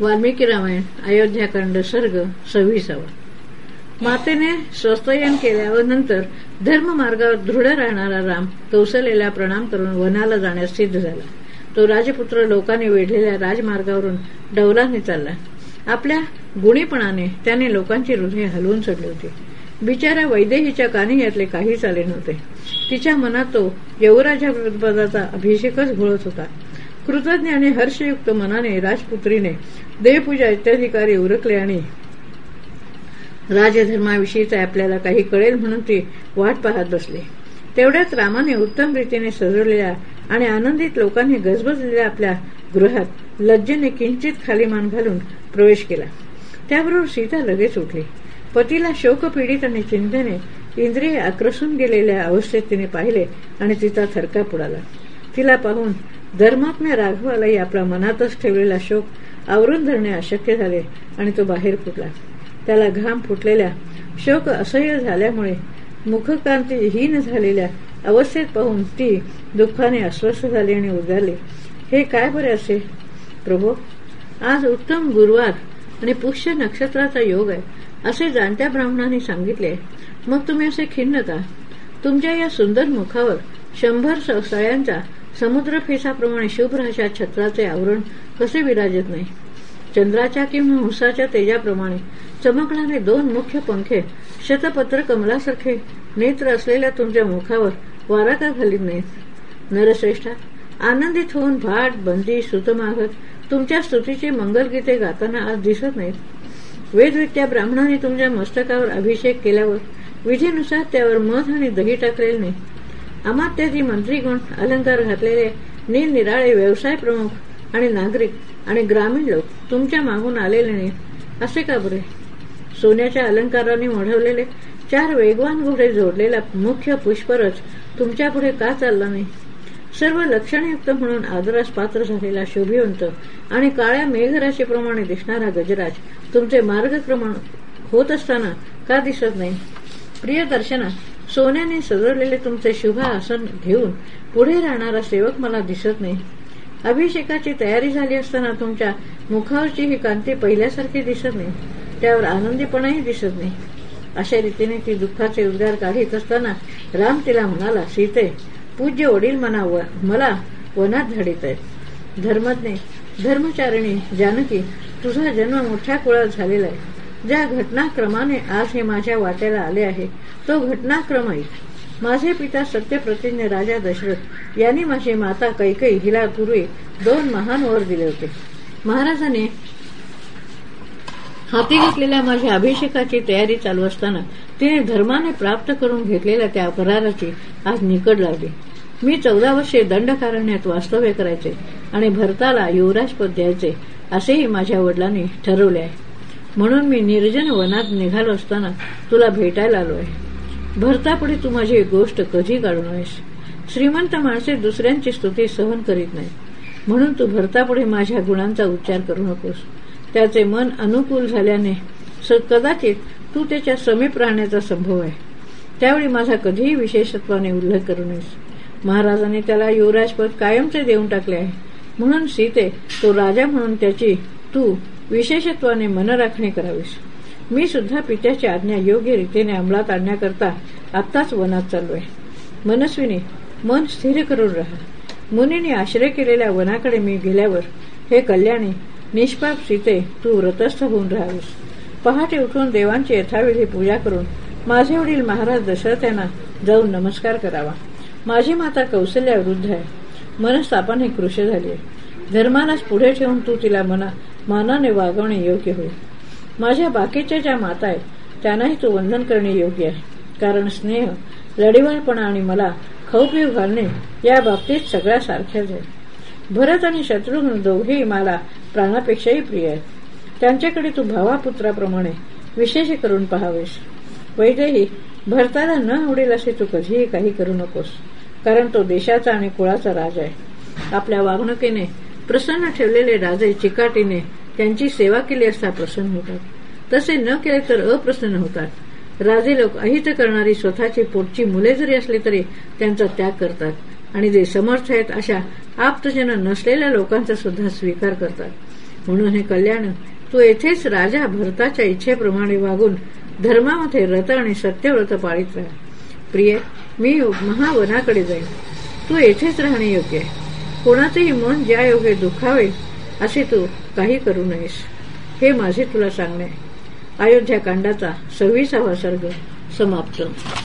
वाल्मिकी रामायण अयोध्याकांड सर्ग सव्वीसावा. मातेने स्वस्तयन केल्यावर नंतर धर्ममार्गावर दृढ राहणारा राम कौशलेला प्रणाम करून वनाला जाण्यास सिद्ध झाला. तो राजपुत्र लोकांनी वेढलेल्या राजमार्गावरून डौलाने चालला. आपल्या गुणीपणाने त्याने लोकांची हृदय हलवून चढली होती. बिचाऱ्या वैदेहीच्या कानी यातले काहीच आले नव्हते. तिच्या मनात तो यवराजा पदाचा अभिषेकच घोळत होता. कृतज्ञ आणि हर्षयुक्त मनाने राजपुत्रीने देवपूजा इत्यादी कार्य उरकले आणि राजधर्माविषयीच आपल्याला काही कळेल म्हणून ती वाट पाहत बसले. तेवढ्याच रामाने उत्तम रीतीने सजवलेल्या आणि आनंदित लोकांनी गजबजलेल्या आपल्या गृहात लज्जेने किंचित खाली मान घालून प्रवेश केला. त्याबरोबर सीता लगेच उठली. पतीला शोकपीडित आणि चिंतेने इंद्रिय आक्रसून गेलेल्या अवस्थेत तिने पाहिले आणि तिचा थरका उडाला. तिला पाहून धर्मात्म्य राघवालाही आपला मनातच ठेवलेला शोक आवरून धरणे अशक्य झाले आणि तो बाहेर फुटला. त्याला घाम फुटलेल्या शोक असह्य झाल्यामुळे मुखकांतीहीन झालेल्या अवस्थेत पाहून ती दुःखाने अस्वस्थ झाली आणि उद्गारली हे काय बरे असे? प्रभो आज उत्तम गुरुवार आणि पुष्य नक्षत्राचा योग आहे. असे जाणत्या ब्राह्मणांनी सांगितले. मग तुम्ही असे खिन्न का? तुमच्या या सुंदर मुखावर शंभर सळ्यांचा समुद्र फेसाप्रमाणे शुभ्र अशा छत्राचे आवरण कसे विराजत नाही? चंद्राच्या किंवा हुसाच्या तेजाप्रमाणे चमकणारे दोन मुख्य पंखे शतपत्र कमलासारखे नेत्र असलेल्या तुमच्या मुखावर वारा का घालीत नाहीत. नरश्रेष्ठा आनंदित होऊन भाट बंदी सुतमागत तुमच्या स्तुतीची मंगलगीते गाताना आज दिसत नाहीत. वेदविद्या ब्राह्मणाने तुमच्या मस्तकावर अभिषेक केल्यावर विधीनुसार त्यावर मध आणि दही टाकलेले नाही अमात्यादी मंत्रीगण अलंकार घातलेले निरनिराळे व्यवसाय प्रमुख आणि नागरिक आणि ग्रामीण लोक तुमच्या मागून आलेले नाहीत असे का बरे? सोन्याच्या अलंकाराने मढवलेले चार वेगवान घोडे जोडलेला मुख्य पुष्परच तुमच्यापुढे का चालला नाही? सर्व लक्षणयुक्त म्हणून आदरास पात्र झालेला शोभिवंत आणि काळ्या मेघराशीप्रमाणे दिसणारा गजराज तुमचे मार्गक्रमण होत असताना का दिसत नाही? प्रिय दर्शना सोन्याने सजवलेले तुमचे शुभ आसन घेऊन पुढे राहणारा सेवक मला दिसत नाही. अभिषेकाची तयारी झाली असताना तुमच्या मुखावरची ही कांती पहिल्यासारखी दिसत नाही. त्यावर आनंदीपणाही दिसत नाही. अशा रीतीने ती दुःखाचे उद्गार काढीत असताना राम तिला म्हणाला सीते पूज्य वडील मना मला वनात धाडीत आहेत धर्मज्ञ धर्मचारिणी जानकी तुझा जन्म मोठ्या कुळात झालेला आहे. ज्या घटनाक्रमाने आज हे माझ्या वाट्याला आले आहे तो घटनाक्रमही माझे पिता सत्यप्रतिज्ञ राजा दशरथ यांनी माझी माता कैकई हिला पूर्वी दोन महान वर दिले होते. महाराजाने हाती घेतलेल्या माझ्या अभिषेकाची तयारी चालू असताना तिने धर्माने प्राप्त करून घेतलेल्या त्या कराराची आज निकड लागली मी चौदा वर्षे दंडकारण्यात वास्तव्य करायचे आणि भरताला युवराजपद द्यायचे असेही माझ्या वडिलांनी ठरवले आहे. म्हणून मी निर्जन वनात निघालो असताना तुला भेटायला आलो आहे भरतापुढे तू माझी गोष्ट कधी काढू नयेस? श्रीमंत माणसे दुसऱ्यांची स्तुती सहन करीत नाही म्हणून तू भरतापुढे माझ्या गुणांचा उच्चार करू नकोस. त्याचे मन अनुकूल झाल्याने कदाचित तू त्याच्या समीप राहण्याचा संभव आहे. त्यावेळी माझा कधीही विशेषत्वाने उल्लेख करू नयेस. महाराजांनी त्याला युवराजपद कायमचे देऊन टाकले आहे. म्हणून सीते तो राजा म्हणून त्याची तू विशेषत्वाने मनराखणी करावीस. मी सुद्धा पित्याची आज्ञा योग्य रीतीने अंमलात आणण्याकरता आत्ताच वनात चाललोय. मनस्विनी मन स्थिर करून राहा. मुनीने आश्रय केलेल्या वनाकडे मी गेल्यावर हे कल्याणी निष्पाप सीते तू व्रतस्थ होऊन राहावीस. पहाटे उठून देवांची यथाविधी पूजा करून माझे वडील महाराज दशरथ यांना जाऊन नमस्कार करावा. माझी माता कौशल्या वृद्ध आहे. मनस्तापाने कृश झाली. आहे धर्मालाच पुढे ठेवून तू तिला मना मानाने वागवणे योग्य होईल. माझ्या बाकीच्या ज्या माता आहेत त्यांनाही तू वंदन करणे योग्य आहे. कारण स्नेह लढीवारपणा आणि मला खौपीव घालणे या बाबतीत सगळ्या सारख्याच आहे भरत आणि शत्रुघ्न दोघेही मला प्राणापेक्षाही प्रिय आहेत. त्यांच्याकडे तू भावापुत्राप्रमाणे विशेष करून पहावेस. वैद्यही भरताला न आवडेल असे तू कधीही काही करू नकोस. कारण तो देशाचा आणि कुळाचा राज आहे. आपल्या वागणुकीने प्रसन्न ठेवलेले राजे चिकाटीने त्यांची सेवा केली असता प्रसन्न होतात. तसे न केले तर अप्रसन्न होतात. राजे लोक अहित करणारी स्वतःची पोटची मुले जरी असली तरी त्यांचा त्याग करतात. आणि जे समर्थ आहेत अशा आप्तजन नसलेल्या लोकांचा सुद्धा स्वीकार करतात. म्हणून हे कल्याण तू येथेच राजा भरताच्या इच्छेप्रमाणे वागून धर्मामध्ये रत आणि सत्यव्रत पाळीत राहा. प्रिय मी महावनाकडे जाईन. तू येथेच राहणे योग्य आहे. कोणाचेही मन ज्या योगे दुखावे असे तू काही करू नयेस. हे माझे तुला सांगणे. अयोध्याकांडाचा सव्वीसावा सर्ग समाप्त.